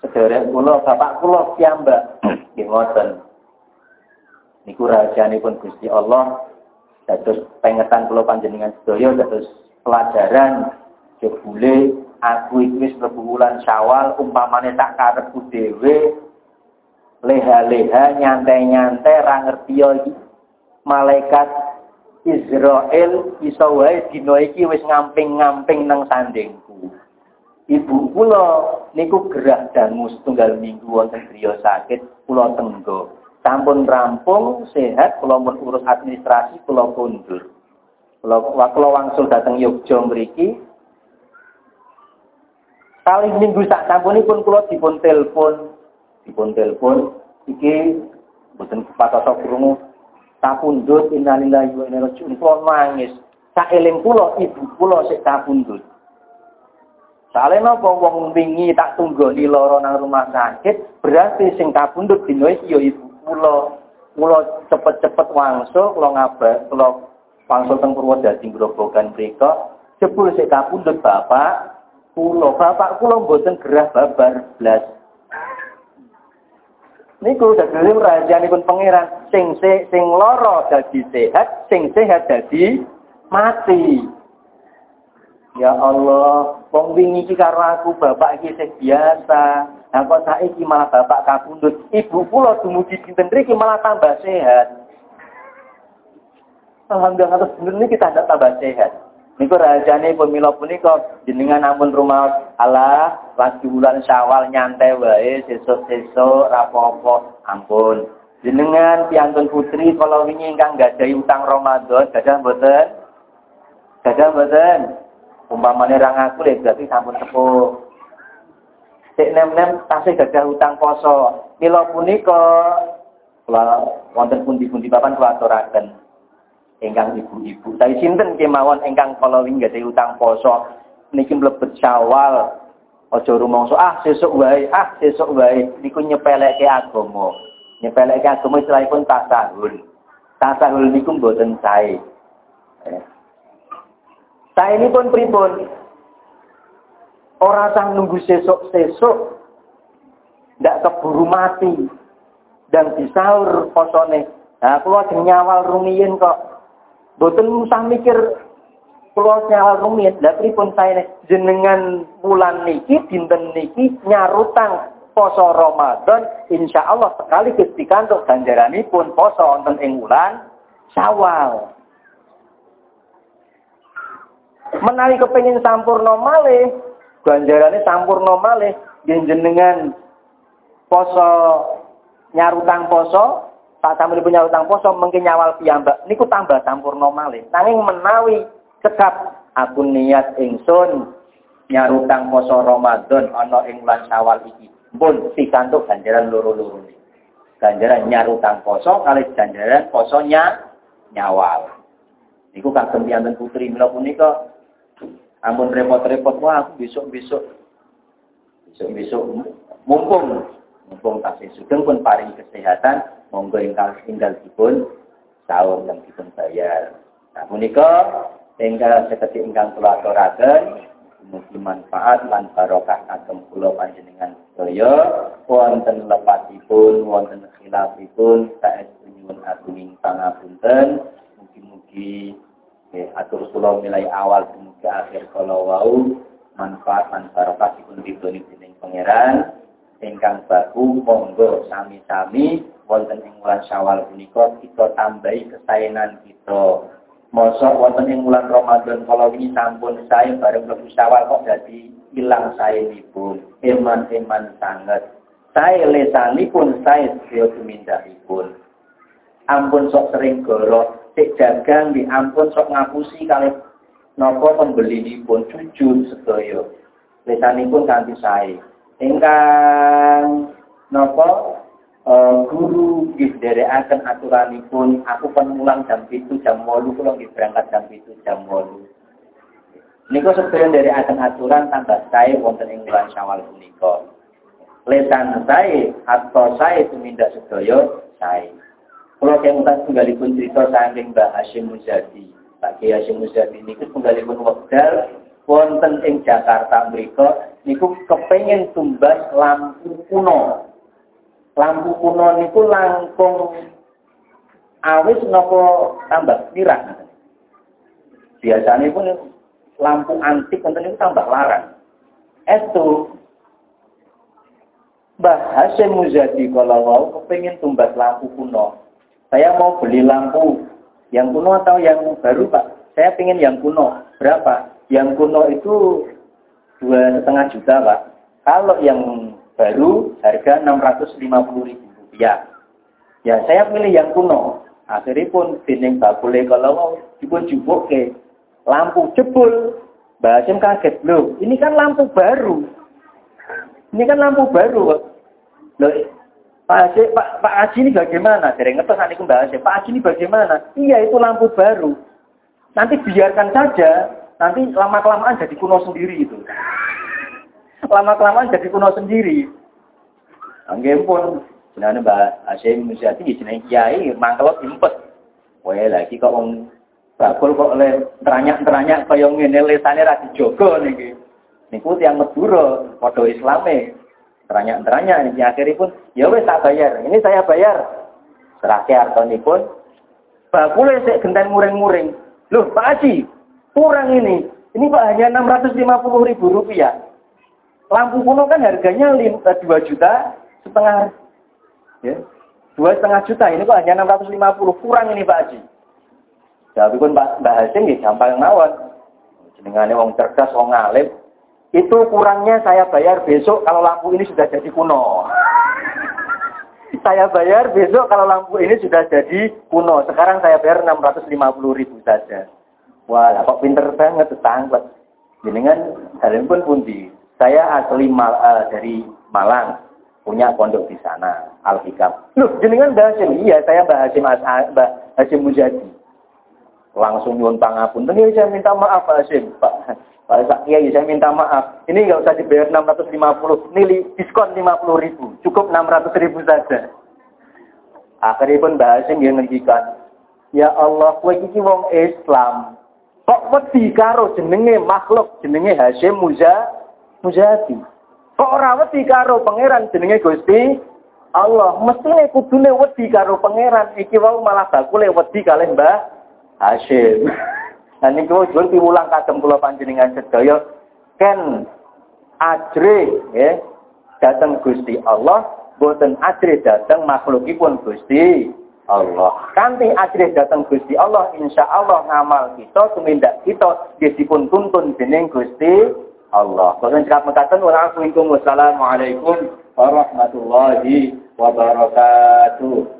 Sederek kula bapak kula piyambak nggih ngoten. Niku rahasianipun Gusti Allah dados pengetan kula panjenengan sedaya dados pelajaran jebule aku iki wis Syawal umpamane tak karepku leha-leha nyantai-nyantai ra ngerti iki. Malaikat Israel iso wae dina wis ngamping-ngamping nang sandingku Ibu kula niku gerah dangu setunggal minggu wonten griya sakit kula tenggo. Sampun rampung sehat kula mun urus administrasi kula kundur. Kula kula wangsul dateng Yogya mriki kali minggu sak sampunipun kula dipun telepon. Dipun telepon iki mboten patotok krungu. Kapundhut innalillahi wa inna ilaihi raji'un. Nangis. Sak eling kula ibu kula sik kapundhut Soale napa wong wingi tak tunggoni lara nang rumah sakit, berarti sing kapundhut dina iki ya ibu kula. Kula cepet-cepet wangsul kula ngabar kula wangsul teng Purwodadi grobogan mriku. Jebul sik kapundhut bapak kula bapak kula mboten gerah babar blas niku dadi rahasanipun pangeran sing sing lara dadi sehat sing sehat dadi mati Ya Allah, wong wingi iki karo aku bapak iki sing biasa. Nah kok saiki malah bapak kapundhut. Ibu kula dumugi dinten mriki malah tambah sehat. Alhamdulillah terus bener niki kita tambah sehat. Niku rahasiane pun mila punika jenengan ampun rumah Allah lagi bulan Syawal nyantai wae sesuk-sesuk rapopo ampun. Jenengan piantun putri kalau wingi ingkang gadahi utang Ramadan gadah mboten? Gadah mboten? Umpamane ra ngaku lek berarti sampun sepuh. Sik nem-nem tasih gadah utang poso. Mila punika kula wonten pundi-pundi papan kula aturaken. Ingkang ibu-ibu, saya sinten kemawon ingkang kala wingi gadah utang poso niki mlebet Syawal. Aja rumangsa ah sesuk wae, ah sesuk wae niku nyepelekke agama. Nyepelekke agama istilahipun tasahul. Tasahul niku mboten sae. Eh. Ini pun pripun. Orang sang nunggu sesuk-sesuk. Tidak keburu mati. Dan disaur posone. Nah, keluar nyawal rumiyin kok. Boten usah mikir keluar nyawal. Lah pripun saya jenengan bulan niki, dinten niki nyarutang poso Ramadan, insya Allah sekali ketika untuk ganjarani pun poso wonten ing wulan Syawal menawi kepengin sampurno malih ganjarane sampurno malih jenengan poso nyarutang poso tak sambil punya utang poso mungkin nyawal piyambak. Niku tambah sampurno malih. Nanging menawi cekap aku niat ingsun nyarutang poso Ramadan ana ing bulan Syawal iki. Pun pikantuk ganjaran loro-loro ganjaran nyarutang poso kali ganjaran posonya nyawal niku kagem piyanten putri mila punika. Ampun repot-repot, wah aku besok-besok. Besok-besok mumpung mumpung tasih sugeng pun paring kesehatan, monggo ingkang tinggal dipun sahur yang dipun bayar. Nah punika tinggal seperti ingkang kula aturaken mugi manfaat lan barokah kagem kula panjenengan sedaya. Wonten lepasipun wonten khilafipun saestu nyuwun agung pangapunten. Mugi-mugi eh, atur kula milai awal ke akhir kalau wau manfaat manfaat dipun diboni dening pangeran ingkang baku monggo sami-sami wonten ing wulan Syawal punika kita tambahi kesaenan kita. Mosok wonten ing wulan Ramadan kalau ini sampun saya bareng mlebu Syawal kok jadi ilang saenipun. Iman-iman sangat. saya lesanipun saya sedaya tumindakipun. Ampun sok sering goro, cek jagang di ampun sok ngapusi kali nopo pembelinipun jujur sedaya. Lesanipun kanthi saya. Ingkang nopo e, guru nggih aturan aturanipun aku penulang jam itu jam 8 kula nggih berangkat jam itu jam 8. Niku sebenarnya dari akan aturan tambah saya wonten ing bulan Syawal punika lesan saya atau saya tumindak sedaya saya. Kalau yang tunggal tunggalipun cerita saking Mbak Hashim Muzadi. Pak Kiai Hashim Muzadi niku tunggalipun wekdal wonten ing Jakarta mriku niku kepengen tumbas lampu kuno. Lampu kuno niku langkung awis nopo tambah pirang. Biasanya pun lampu antik wonten niku tambah larang. Itu Mbah Hashim Muzadi kalau mau kepingin tumbat lampu kuno. Saya mau beli lampu yang kuno atau yang baru Pak? Saya pengen yang kuno. Berapa? Yang kuno itu dua setengah juta Pak. Kalau yang baru harga 650 ribu rupiah. Ya saya pilih yang kuno. Akhirnya pun dening bakule kalau mau dipun jubuk ke lampu jebul. Mbak kaget loh. Ini kan lampu baru. Ini kan lampu baru. Loh, Pak Haji, Pak, Pak Haji ini bagaimana? Dari ngetes nanti kembali Pak Haji ini bagaimana? Iya, itu lampu baru. Nanti biarkan saja, nanti lama-kelamaan jadi kuno sendiri itu. Lama-kelamaan jadi kuno sendiri. Anggem pun, sebenarnya Mbak Haji Musyati, jenenge kiai, mangkelot impet. Wah, lagi kok om bakul kok oleh teranyak-teranyak kaya ngene lesane ra dijogo niki. Niku tiyang Madura, padha Islame. Teranyak-teranyak ini akhirnya pun, ya wes tak bayar. Ini saya bayar. Serahke pun, bakule sik genten muring-muring. Loh, Pak Haji, kurang ini. Ini Pak hanya 650 ribu rupiah. Lampu kuno kan harganya 2 eh, juta setengah. Ya. Dua setengah juta, ini kok hanya 650. Kurang ini Pak Haji. Tapi pun Pak Mbak Hasim ya gampang nawon. Jenengane wong cerdas, wong alim, itu kurangnya saya bayar besok kalau lampu ini sudah jadi kuno. Saya bayar besok kalau lampu ini sudah jadi kuno. Sekarang saya bayar 650 ribu saja. Wah, kok pinter banget tetangga. Jenengan kalian pun pundi. Saya asli Mal, uh, dari Malang, punya pondok di sana, Al-Hikam. Loh, jenengan Mbak Hasim? Iya, saya Mbak Hasim, Mbak Hasim Mujadi. Langsung nyuwun pangapun. Ini saya minta maaf Pak Hasim. Pak, Pak Pak Kiai, saya minta maaf. Ini nggak usah dibayar 650, nilai diskon 50 ribu. Cukup 600 ribu saja. Akhirnya pun Mbak Hasim yang ngendikan, Ya Allah, kue iki wong Islam. Kok wedi karo jenenge makhluk jenenge Hasim Muza Muzati. Kok ora wedi karo pangeran jenenge Gusti Allah. Mestine kudune wedi karo pangeran. Iki wau malah bakule wedi kalih Mbah Hasim. Dan niku jul piwulang kagem kula panjenengan sedaya ken ajre ya dateng Gusti Allah boten ajre dateng makhlukipun Gusti Allah. Kanthi ajre dateng Gusti Allah insya Allah ngamal kita tumindak kita dipun tuntun dening Gusti Allah. Boten cekap mekaten Wassalamualaikum warahmatullahi wabarakatuh.